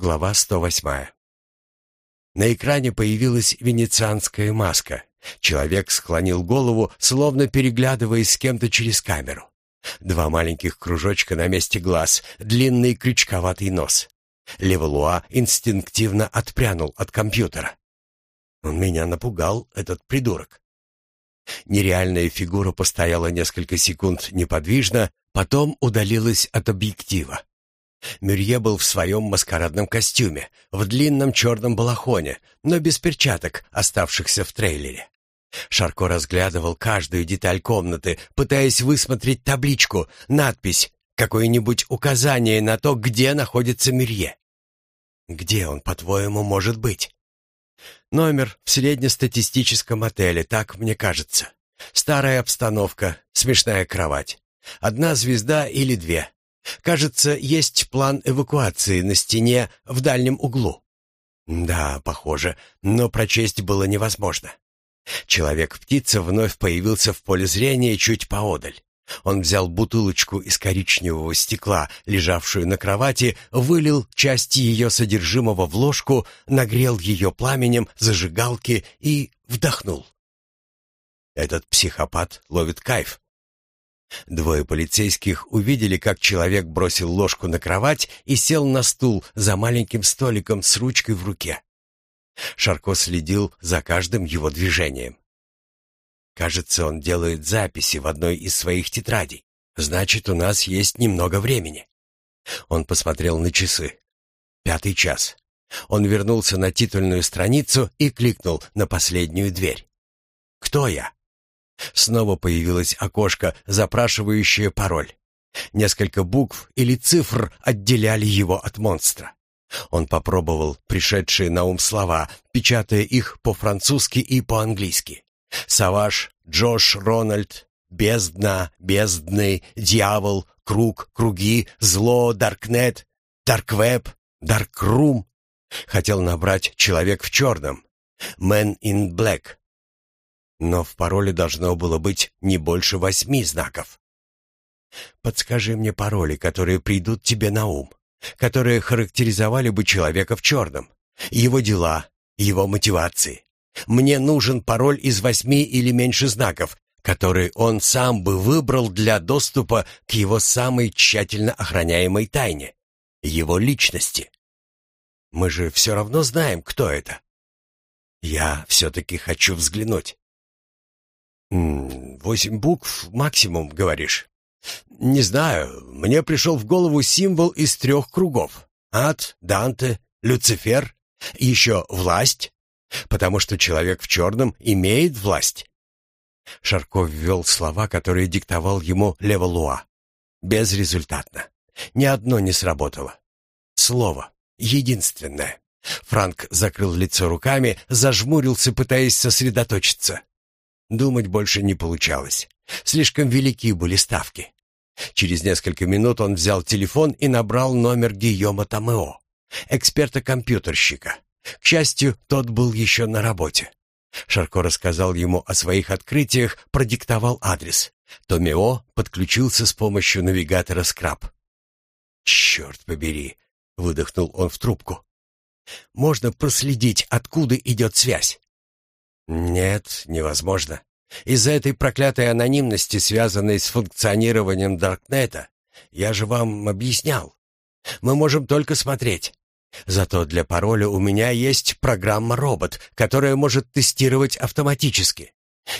Глава 108. На экране появилась венецианская маска. Человек склонил голову, словно переглядываясь с кем-то через камеру. Два маленьких кружочка на месте глаз, длинный крючковатый нос. Левалуа инстинктивно отпрянул от компьютера. Он меня напугал, этот придурок. Нереальная фигура постояла несколько секунд неподвижно, потом удалилась от объектива. Мюрье был в своем маскарадном костюме, в длинном черном балахоне, но без перчаток, оставшихся в трейлере. Шарко разглядывал каждую деталь комнаты, пытаясь высмотреть табличку, надпись, какое-нибудь указание на то, где находится Мюрье. Где он, по-твоему, может быть? Номер в среднестатистическом отеле, так мне кажется. Старая обстановка, смешная кровать. Одна звезда или две. Кажется, есть план эвакуации на стене в дальнем углу. Да, похоже, но прочесть было невозможно. Человек-птица вновь появился в поле зрения чуть поодаль. Он взял бутылочку из коричневого стекла, лежавшую на кровати, вылил часть ее содержимого в ложку, нагрел ее пламенем зажигалки и вдохнул. Этот психопат ловит кайф. Двое полицейских увидели, как человек бросил ложку на кровать и сел на стул за маленьким столиком с ручкой в руке. Шарко следил за каждым его движением. Кажется, он делает записи в одной из своих тетрадей. Значит, у нас есть немного времени. Он посмотрел на часы. Пятый час. Он вернулся на титульную страницу и кликнул на последнюю дверь. «Кто я?» Снова появилось окошко, запрашивающее пароль. Несколько букв или цифр отделяли его от монстра. Он попробовал пришедшие на ум слова, печатая их по-французски и по-английски. Саваш, Джош, Рональд, бездна, бездны, дьявол, круг, круги, зло, даркнет, дарквеб, даркрум. Хотел набрать «человек в черном», «man in black». Но в пароле должно было быть не больше восьми знаков. Подскажи мне пароли, которые придут тебе на ум, которые характеризовали бы человека в черном, его дела, его мотивации. Мне нужен пароль из восьми или меньше знаков, который он сам бы выбрал для доступа к его самой тщательно охраняемой тайне, его личности. Мы же все равно знаем, кто это. Я все-таки хочу взглянуть. «Восемь букв максимум, говоришь?» «Не знаю. Мне пришел в голову символ из трех кругов. Ад, Данте, Люцифер, еще власть, потому что человек в черном имеет власть. Шарков ввел слова, которые диктовал ему Левалуа. Безрезультатно. Ни одно не сработало. Слово. Единственное. Франк закрыл лицо руками, зажмурился, пытаясь сосредоточиться. Думать больше не получалось. Слишком велики были ставки. Через несколько минут он взял телефон и набрал номер Гийома Тамео, эксперта-компьютерщика. К счастью, тот был еще на работе. Шарко рассказал ему о своих открытиях, продиктовал адрес. Томео подключился с помощью навигатора Скраб. «Черт побери!» — выдохнул он в трубку. «Можно проследить, откуда идет связь?» «Нет, невозможно. Из-за этой проклятой анонимности, связанной с функционированием Даркнета, я же вам объяснял. Мы можем только смотреть. Зато для пароля у меня есть программа-робот, которая может тестировать автоматически.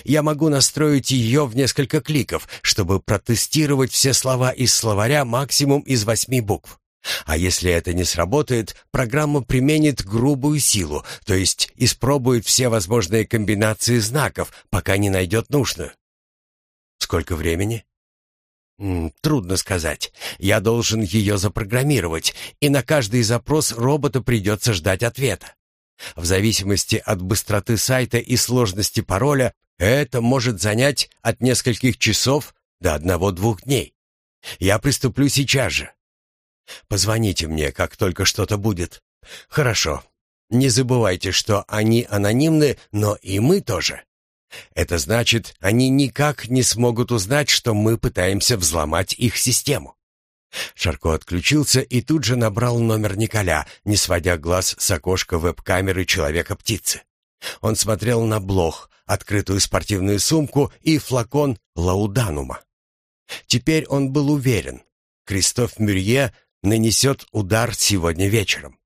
Я могу настроить ее в несколько кликов, чтобы протестировать все слова из словаря максимум из восьми букв. А если это не сработает, программа применит грубую силу, то есть испробует все возможные комбинации знаков, пока не найдет нужную. Сколько времени? Трудно сказать. Я должен ее запрограммировать, и на каждый запрос робота придется ждать ответа. В зависимости от быстроты сайта и сложности пароля, это может занять от нескольких часов до одного-двух дней. Я приступлю сейчас же. Позвоните мне, как только что-то будет. Хорошо. Не забывайте, что они анонимны, но и мы тоже. Это значит, они никак не смогут узнать, что мы пытаемся взломать их систему. Шарко отключился и тут же набрал номер Николя, не сводя глаз с окошка веб-камеры Человека-птицы. Он смотрел на блох, открытую спортивную сумку и флакон лауданума. Теперь он был уверен, Кристоф Мюрье нанесет удар сегодня вечером.